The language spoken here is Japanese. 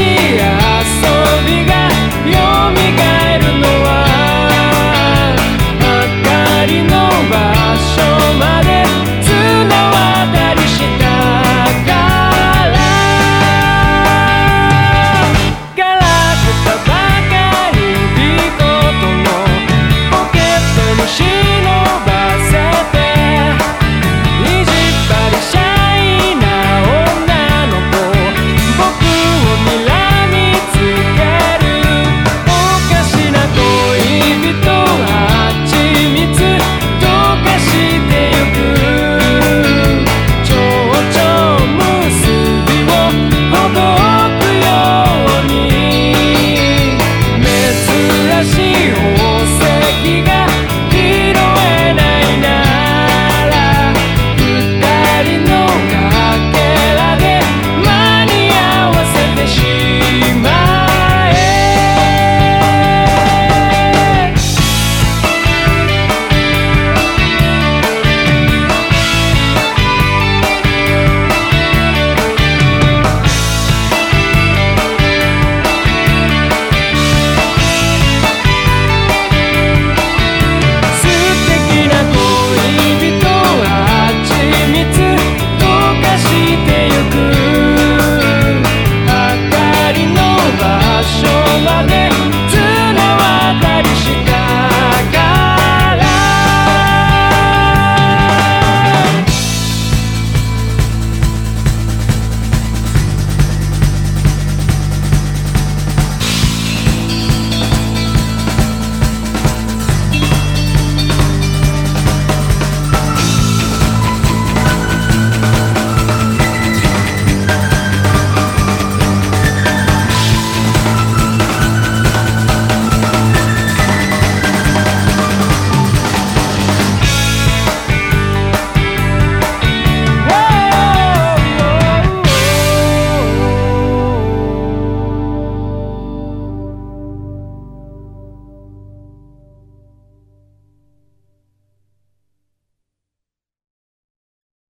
しい。good.